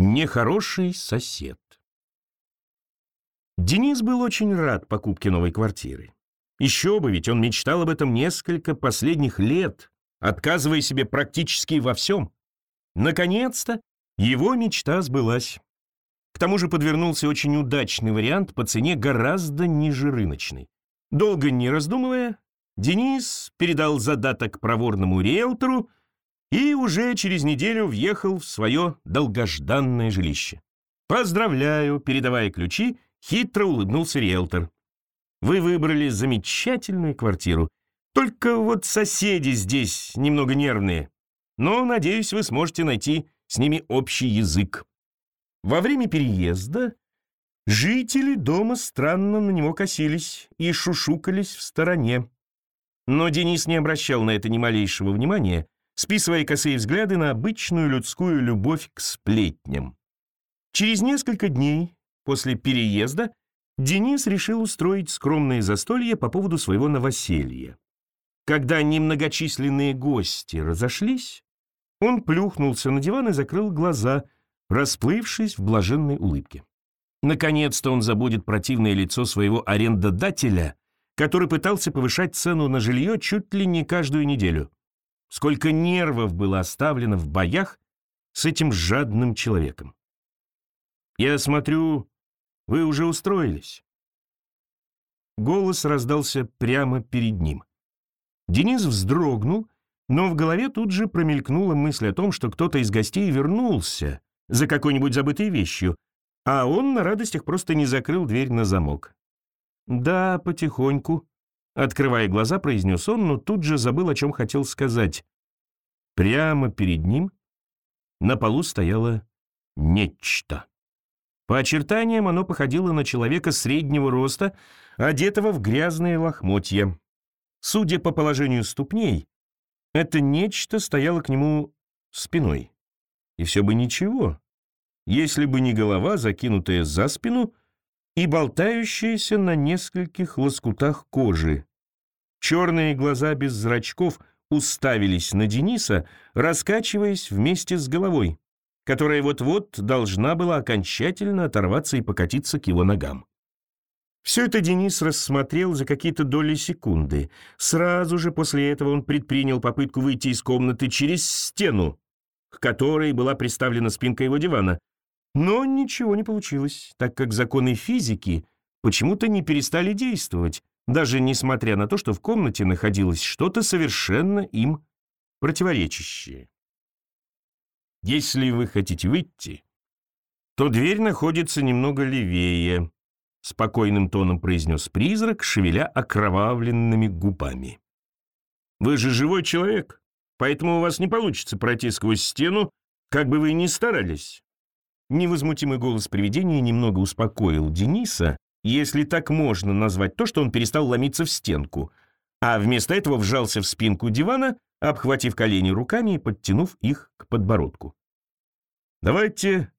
Нехороший сосед. Денис был очень рад покупке новой квартиры. Еще бы, ведь он мечтал об этом несколько последних лет, отказывая себе практически во всем. Наконец-то его мечта сбылась. К тому же подвернулся очень удачный вариант по цене гораздо ниже рыночной. Долго не раздумывая, Денис передал задаток проворному риэлтору и уже через неделю въехал в свое долгожданное жилище. «Поздравляю!» — передавая ключи, хитро улыбнулся риэлтор. «Вы выбрали замечательную квартиру. Только вот соседи здесь немного нервные. Но, надеюсь, вы сможете найти с ними общий язык». Во время переезда жители дома странно на него косились и шушукались в стороне. Но Денис не обращал на это ни малейшего внимания — списывая косые взгляды на обычную людскую любовь к сплетням. Через несколько дней после переезда Денис решил устроить скромное застолье по поводу своего новоселья. Когда немногочисленные гости разошлись, он плюхнулся на диван и закрыл глаза, расплывшись в блаженной улыбке. Наконец-то он забудет противное лицо своего арендодателя, который пытался повышать цену на жилье чуть ли не каждую неделю сколько нервов было оставлено в боях с этим жадным человеком. «Я смотрю, вы уже устроились». Голос раздался прямо перед ним. Денис вздрогнул, но в голове тут же промелькнула мысль о том, что кто-то из гостей вернулся за какой-нибудь забытой вещью, а он на радостях просто не закрыл дверь на замок. «Да, потихоньку», Открывая глаза, произнес он, но тут же забыл, о чем хотел сказать. Прямо перед ним на полу стояло нечто. По очертаниям оно походило на человека среднего роста, одетого в грязные лохмотья. Судя по положению ступней, это нечто стояло к нему спиной. И все бы ничего, если бы не голова, закинутая за спину, и болтающаяся на нескольких лоскутах кожи. Черные глаза без зрачков уставились на Дениса, раскачиваясь вместе с головой, которая вот-вот должна была окончательно оторваться и покатиться к его ногам. Все это Денис рассмотрел за какие-то доли секунды. Сразу же после этого он предпринял попытку выйти из комнаты через стену, к которой была приставлена спинка его дивана. Но ничего не получилось, так как законы физики почему-то не перестали действовать, даже несмотря на то, что в комнате находилось что-то совершенно им противоречащее. Если вы хотите выйти, то дверь находится немного левее, спокойным тоном произнес призрак, шевеля окровавленными губами. Вы же живой человек, поэтому у вас не получится пройти сквозь стену, как бы вы ни старались. Невозмутимый голос привидения немного успокоил Дениса, если так можно назвать то, что он перестал ломиться в стенку, а вместо этого вжался в спинку дивана, обхватив колени руками и подтянув их к подбородку. «Давайте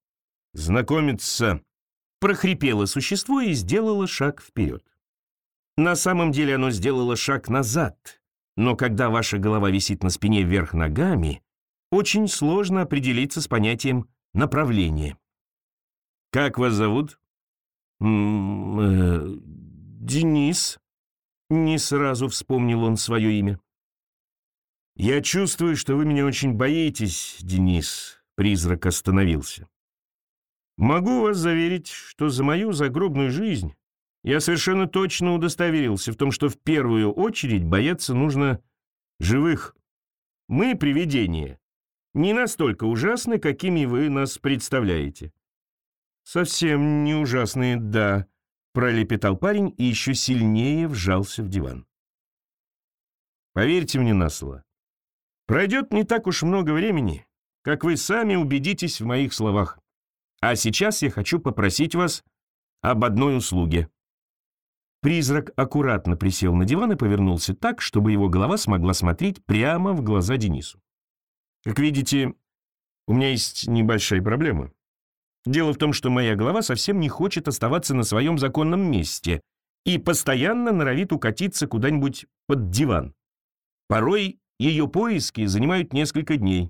знакомиться», — прохрипело существо и сделало шаг вперед. На самом деле оно сделало шаг назад, но когда ваша голова висит на спине вверх ногами, очень сложно определиться с понятием направления. «Как вас зовут?» Э, Денис. Не сразу вспомнил он свое имя. «Я чувствую, что вы меня очень боитесь, Денис», — призрак остановился. «Могу вас заверить, что за мою загробную жизнь я совершенно точно удостоверился в том, что в первую очередь бояться нужно живых. Мы, привидения, не настолько ужасны, какими вы нас представляете. «Совсем не ужасные, да», — пролепетал парень и еще сильнее вжался в диван. «Поверьте мне на слово, пройдет не так уж много времени, как вы сами убедитесь в моих словах. А сейчас я хочу попросить вас об одной услуге». Призрак аккуратно присел на диван и повернулся так, чтобы его голова смогла смотреть прямо в глаза Денису. «Как видите, у меня есть небольшая проблема. Дело в том, что моя голова совсем не хочет оставаться на своем законном месте и постоянно норовит укатиться куда-нибудь под диван. Порой ее поиски занимают несколько дней.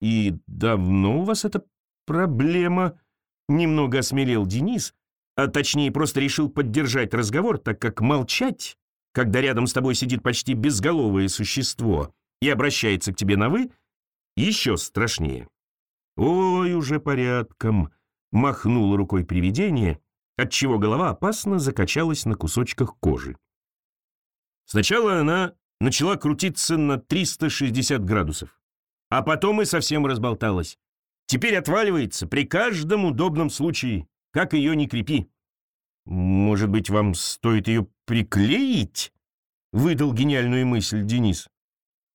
«И давно у вас это проблема», — немного осмелел Денис, а точнее просто решил поддержать разговор, так как молчать, когда рядом с тобой сидит почти безголовое существо и обращается к тебе на «вы», еще страшнее. «Ой, уже порядком», — махнуло рукой привидение, отчего голова опасно закачалась на кусочках кожи. Сначала она начала крутиться на 360 градусов, а потом и совсем разболталась. Теперь отваливается при каждом удобном случае, как ее не крепи. «Может быть, вам стоит ее приклеить?» — выдал гениальную мысль Денис.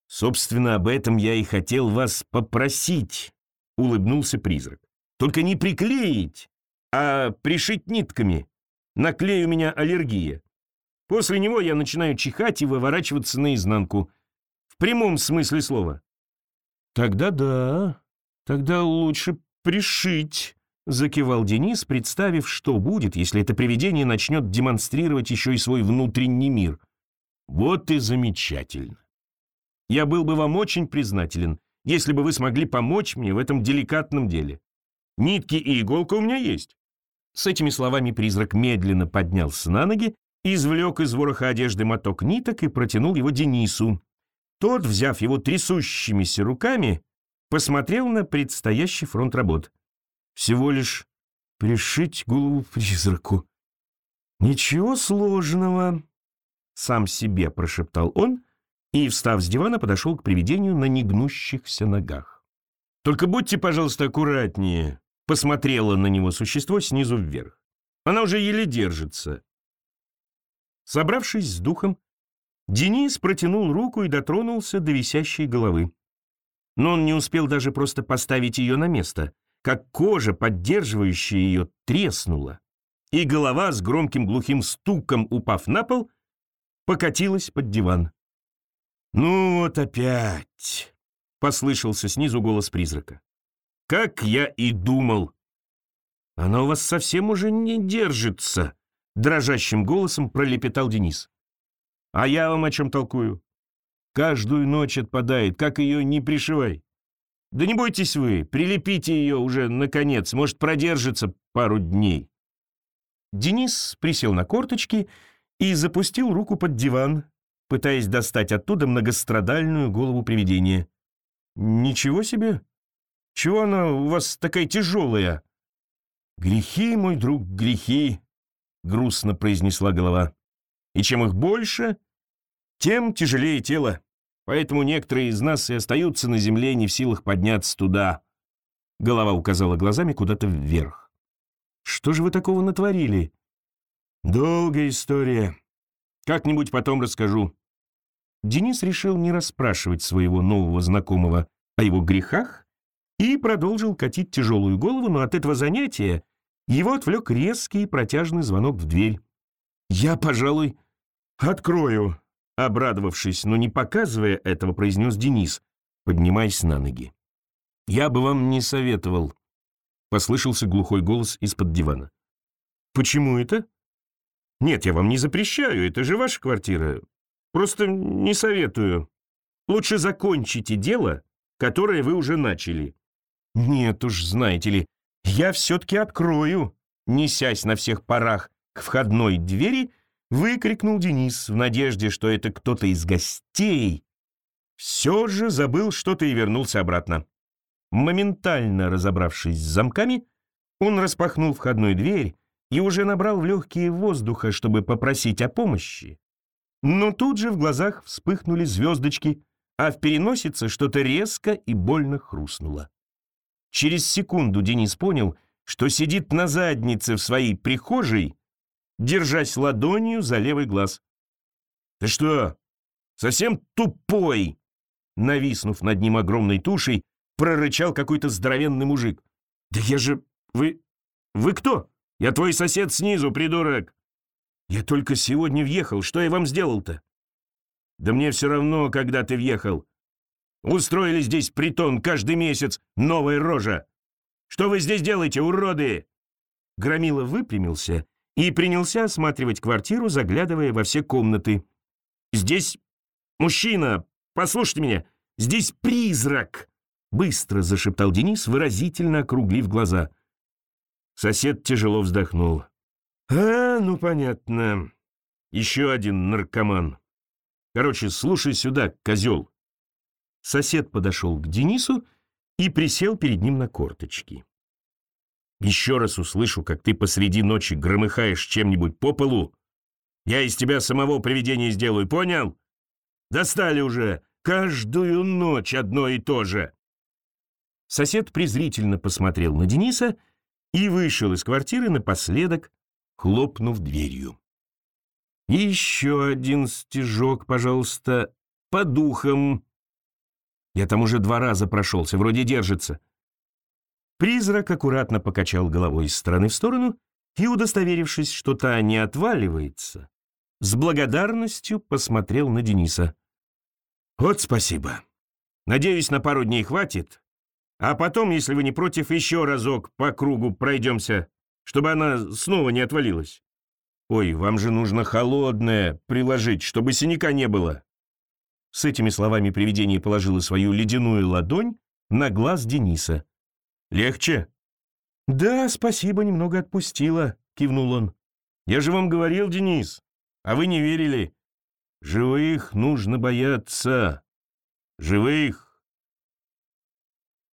«Собственно, об этом я и хотел вас попросить», — улыбнулся призрак. «Только не приклеить, а пришить нитками. На клей у меня аллергия. После него я начинаю чихать и выворачиваться наизнанку. В прямом смысле слова». «Тогда да, тогда лучше пришить», — закивал Денис, представив, что будет, если это привидение начнет демонстрировать еще и свой внутренний мир. «Вот и замечательно. Я был бы вам очень признателен, если бы вы смогли помочь мне в этом деликатном деле. Нитки и иголка у меня есть». С этими словами призрак медленно поднялся на ноги, извлек из вороха одежды моток ниток и протянул его Денису. Тот, взяв его трясущимися руками, посмотрел на предстоящий фронт работ. Всего лишь пришить голову призраку. «Ничего сложного», — сам себе прошептал он и, встав с дивана, подошел к привидению на негнущихся ногах. «Только будьте, пожалуйста, аккуратнее», — посмотрело на него существо снизу вверх. «Она уже еле держится». Собравшись с духом, Денис протянул руку и дотронулся до висящей головы. Но он не успел даже просто поставить ее на место как кожа, поддерживающая ее, треснула, и голова с громким глухим стуком, упав на пол, покатилась под диван. «Ну вот опять!» — послышался снизу голос призрака. «Как я и думал!» «Она у вас совсем уже не держится!» — дрожащим голосом пролепетал Денис. «А я вам о чем толкую? Каждую ночь отпадает, как ее не пришивай. Да не бойтесь вы, прилепите ее уже, наконец, может, продержится пару дней. Денис присел на корточки и запустил руку под диван, пытаясь достать оттуда многострадальную голову привидения. «Ничего себе! Чего она у вас такая тяжелая?» «Грехи, мой друг, грехи!» — грустно произнесла голова. «И чем их больше, тем тяжелее тело. Поэтому некоторые из нас и остаются на земле, не в силах подняться туда. Голова указала глазами куда-то вверх. Что же вы такого натворили? Долгая история. Как-нибудь потом расскажу. Денис решил не расспрашивать своего нового знакомого о его грехах и продолжил катить тяжелую голову, но от этого занятия его отвлек резкий протяжный звонок в дверь. «Я, пожалуй, открою», Обрадовавшись, но не показывая этого, произнес Денис, поднимаясь на ноги. «Я бы вам не советовал», — послышался глухой голос из-под дивана. «Почему это?» «Нет, я вам не запрещаю, это же ваша квартира. Просто не советую. Лучше закончите дело, которое вы уже начали». «Нет уж, знаете ли, я все-таки открою», несясь на всех парах к входной двери, — выкрикнул Денис в надежде, что это кто-то из гостей. Все же забыл что-то и вернулся обратно. Моментально разобравшись с замками, он распахнул входную дверь и уже набрал в легкие воздуха, чтобы попросить о помощи. Но тут же в глазах вспыхнули звездочки, а в переносице что-то резко и больно хрустнуло. Через секунду Денис понял, что сидит на заднице в своей прихожей держась ладонью за левый глаз. «Ты что, совсем тупой?» Нависнув над ним огромной тушей, прорычал какой-то здоровенный мужик. «Да я же... Вы... Вы кто? Я твой сосед снизу, придурок!» «Я только сегодня въехал. Что я вам сделал-то?» «Да мне все равно, когда ты въехал. Устроили здесь притон каждый месяц. Новая рожа. Что вы здесь делаете, уроды?» Громила выпрямился и принялся осматривать квартиру, заглядывая во все комнаты. «Здесь мужчина! Послушайте меня! Здесь призрак!» Быстро зашептал Денис, выразительно округлив глаза. Сосед тяжело вздохнул. «А, ну понятно. Еще один наркоман. Короче, слушай сюда, козел». Сосед подошел к Денису и присел перед ним на корточки. «Еще раз услышу, как ты посреди ночи громыхаешь чем-нибудь по полу, я из тебя самого привидение сделаю, понял? Достали уже, каждую ночь одно и то же». Сосед презрительно посмотрел на Дениса и вышел из квартиры напоследок, хлопнув дверью. «Еще один стежок, пожалуйста, по духам». Я там уже два раза прошелся, вроде держится. Призрак аккуратно покачал головой из стороны в сторону и, удостоверившись, что та не отваливается, с благодарностью посмотрел на Дениса. «Вот спасибо. Надеюсь, на пару дней хватит. А потом, если вы не против, еще разок по кругу пройдемся, чтобы она снова не отвалилась. Ой, вам же нужно холодное приложить, чтобы синяка не было». С этими словами привидение положило свою ледяную ладонь на глаз Дениса. «Легче?» «Да, спасибо, немного отпустила», — кивнул он. «Я же вам говорил, Денис, а вы не верили. Живых нужно бояться. Живых.